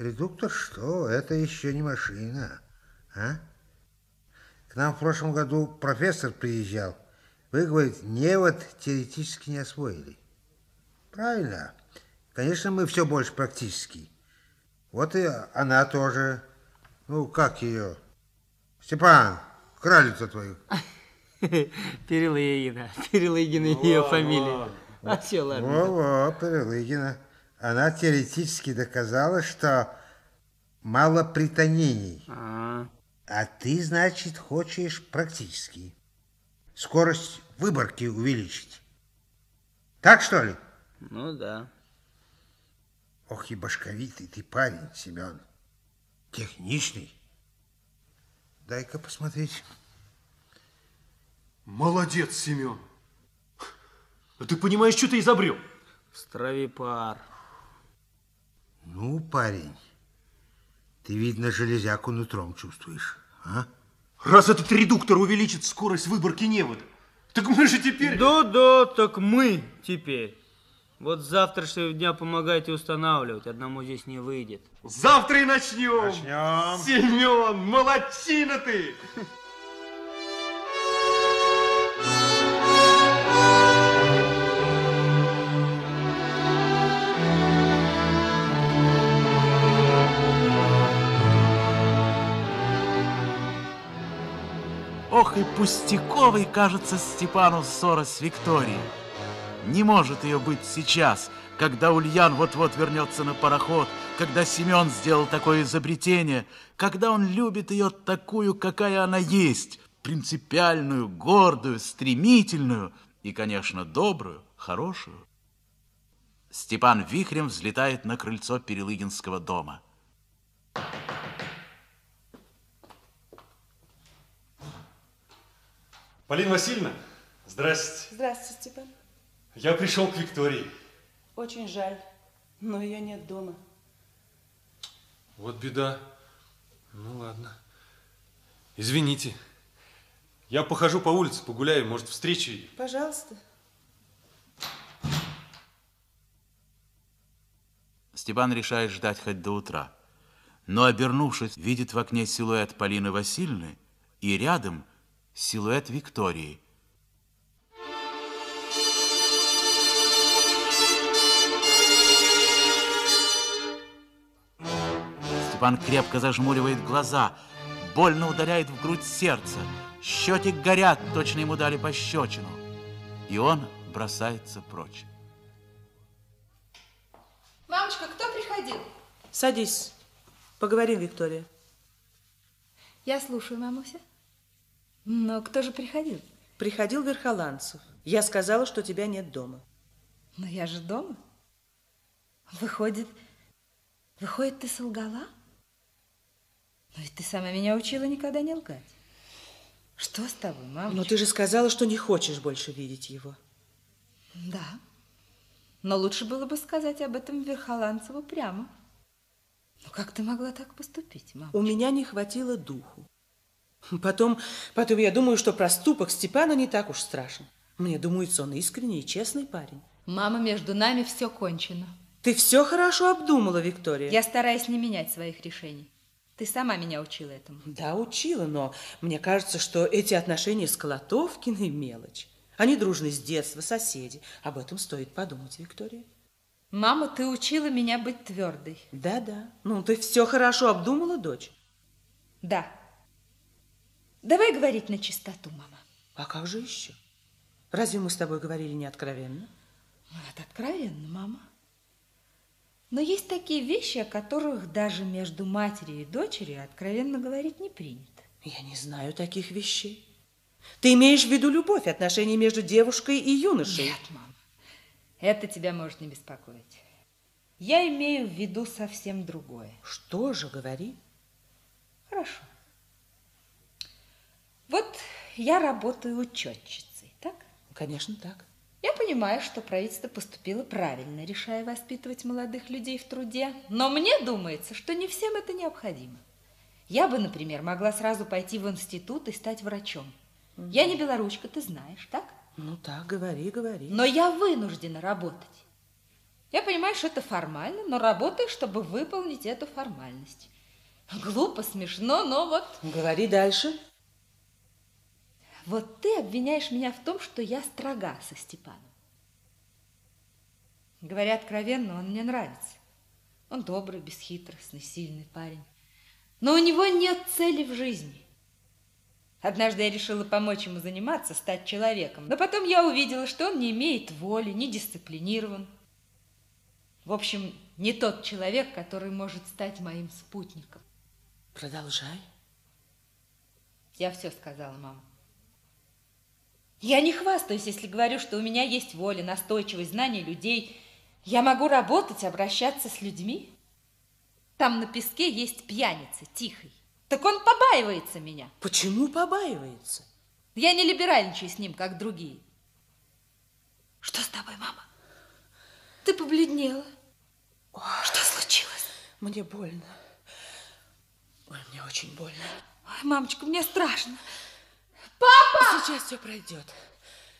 Редуктор что? Это еще не машина. А? К нам в прошлом году профессор приезжал. Вы, говорит, невод теоретически не освоили. Правильно. Конечно, мы все больше практически. Вот и она тоже. Ну, как ее? Степан, кралицу твою. Перелыгина. Перелыгина ее фамилия. А все, ладно. Во-во, Перелыгина. Она теоретически доказала, что мало притонений. А, А ты, значит, хочешь практически. Скорость выборки увеличить. Так, что ли? ну да. Ох и башковитый ты парень, Семен. Техничный. Дай-ка посмотреть. Молодец, Семен. А ты понимаешь, что ты изобрел? Стравипар. Ну, парень, ты, видно, железяку нутром чувствуешь, а? Раз этот редуктор увеличит скорость выборки невода, так мы же теперь... Да-да, так мы теперь. Вот с завтрашнего дня помогайте устанавливать. Одному здесь не выйдет. Завтра и начнем. Начнем. Семен, молодчина ты. И пустяковой кажется Степану ссора с Викторией. Не может ее быть сейчас, когда Ульян вот-вот вернется на пароход, когда Семен сделал такое изобретение, когда он любит ее такую, какая она есть, принципиальную, гордую, стремительную и, конечно, добрую, хорошую. Степан вихрем взлетает на крыльцо Перелыгинского дома. Полина Васильевна, здрасте. Здравствуйте, Степан. Я пришел к Виктории. Очень жаль, но ее нет дома. Вот беда. Ну ладно. Извините. Я похожу по улице, погуляю, может, встречу ее. Пожалуйста. Степан решает ждать хоть до утра. Но, обернувшись, видит в окне силуэт Полины Васильевны и рядом силуэт Виктории. Степан крепко зажмуривает глаза, больно ударяет в грудь сердце. Щеки горят, точно ему дали пощечину. И он бросается прочь. Мамочка, кто приходил? Садись. Поговорим, Виктория. Я слушаю, мамуся. Но кто же приходил? Приходил Верхоланцев. Я сказала, что тебя нет дома. Но я же дома. Выходит, выходит, ты солгала? Но ведь ты сама меня учила никогда не лгать. Что с тобой, мамочка? Но ты же сказала, что не хочешь больше видеть его. Да. Но лучше было бы сказать об этом Верхоланцеву прямо. Ну как ты могла так поступить, мама? У меня не хватило духу. Потом, потом я думаю, что проступок Степана не так уж страшен. Мне думается, он искренний и честный парень. Мама, между нами все кончено. Ты все хорошо обдумала, Виктория. Я стараюсь не менять своих решений. Ты сама меня учила этому. Да, учила, но мне кажется, что эти отношения с Колотовкиной мелочь. Они дружны с детства, соседи. Об этом стоит подумать, Виктория. Мама, ты учила меня быть твердой. Да-да. Ну, ты все хорошо обдумала, дочь? Да. Давай говорить на чистоту, мама. А как же еще? Разве мы с тобой говорили не откровенно? Ну, это откровенно, мама. Но есть такие вещи, о которых даже между матерью и дочерью откровенно говорить не принято. Я не знаю таких вещей. Ты имеешь в виду любовь, отношения между девушкой и юношей? Нет, мама. Это тебя может не беспокоить. Я имею в виду совсем другое. Что же, говори. Хорошо. Вот я работаю учетчицей, так? Конечно, так. Я понимаю, что правительство поступило правильно, решая воспитывать молодых людей в труде. Но мне думается, что не всем это необходимо. Я бы, например, могла сразу пойти в институт и стать врачом. Я не белоручка, ты знаешь, так? Ну так, говори, говори. Но я вынуждена работать. Я понимаю, что это формально, но работаю, чтобы выполнить эту формальность. Глупо, смешно, но вот... Говори дальше. Вот ты обвиняешь меня в том, что я строга со Степаном. Говоря откровенно, он мне нравится. Он добрый, бесхитростный, сильный парень. Но у него нет цели в жизни. Однажды я решила помочь ему заниматься, стать человеком. Но потом я увидела, что он не имеет воли, не дисциплинирован. В общем, не тот человек, который может стать моим спутником. Продолжай. Я все сказала, мама. Я не хвастаюсь, если говорю, что у меня есть воля, настойчивость, знание людей. Я могу работать, обращаться с людьми. Там на песке есть пьяница, тихий. Так он побаивается меня. Почему побаивается? Я не либеральничаю с ним, как другие. Что с тобой, мама? Ты побледнела. Что случилось? Мне больно. Ой, мне очень больно. Ой, мамочка, мне страшно. Сейчас все пройдет.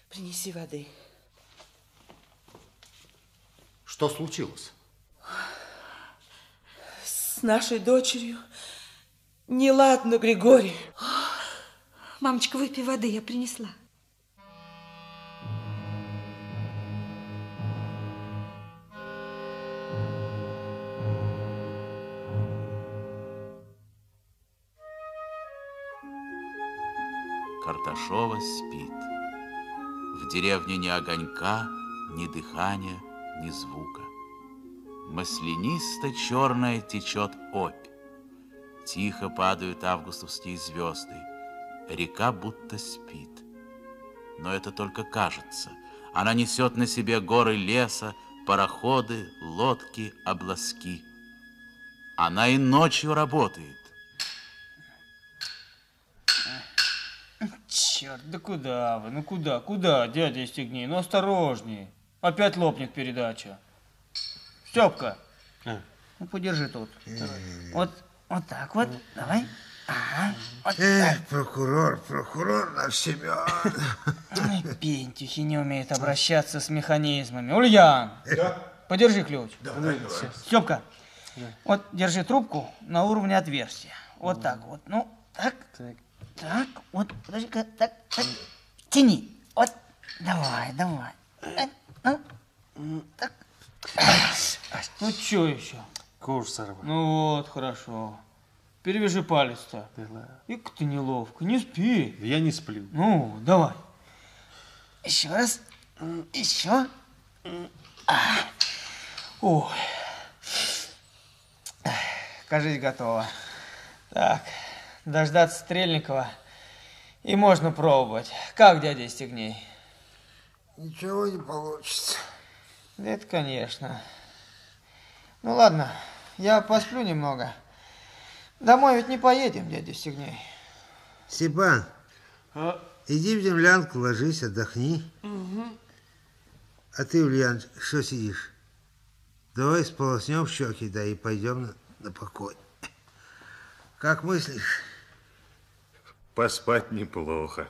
Принеси воды. Что случилось? С нашей дочерью неладно, Григорий. Мамочка, выпей воды, я принесла. Карташова спит. В деревне ни огонька, ни дыхания, ни звука. Маслянисто-черная течет опь. Тихо падают августовские звезды. Река будто спит. Но это только кажется. Она несет на себе горы леса, пароходы, лодки, обласки. Она и ночью работает. Черт, да куда вы? Ну куда, куда, дядя Стегней? Ну осторожнее. Опять лопнет передача. Степка, ну подержи тут. Вот, вот так вот, давай. Ага, вот Эх, прокурор, прокурор наш Семен. Ой, Пентюхи не умеет обращаться с механизмами. Ульян, подержи ключ. Степка, вот держи трубку на уровне отверстия. Вот так вот. Ну, так, так, вот, подожди-ка, так, так. Тяни. Вот, давай, давай. Э, Ну, так. Ну, что еще? Курс сорвал. Ну вот, хорошо. Перевяжи палец-то. Ик ты неловко, не спи. Я не сплю. Ну, давай. Еще раз. Еще. А. Ой. Кажись, готово. Так, дождаться Стрельникова. И можно пробовать. Как, дядя Стегней? Ничего не получится. Да это, конечно. Ну ладно, я посплю немного. Домой ведь не поедем, дядя Стегней. Степан, иди в землянку, ложись, отдохни. А ты, Ульян, что сидишь? Давай сполоснем щеки, да и пойдем на, на покой. Как мыслишь? Поспать неплохо.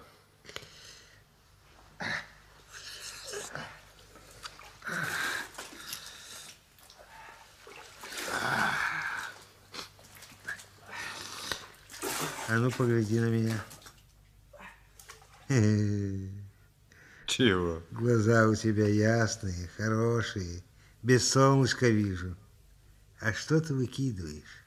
А ну, погляди на меня. Чего? Глаза у тебя ясные, хорошие. Без солнышка вижу. А что ты выкидываешь?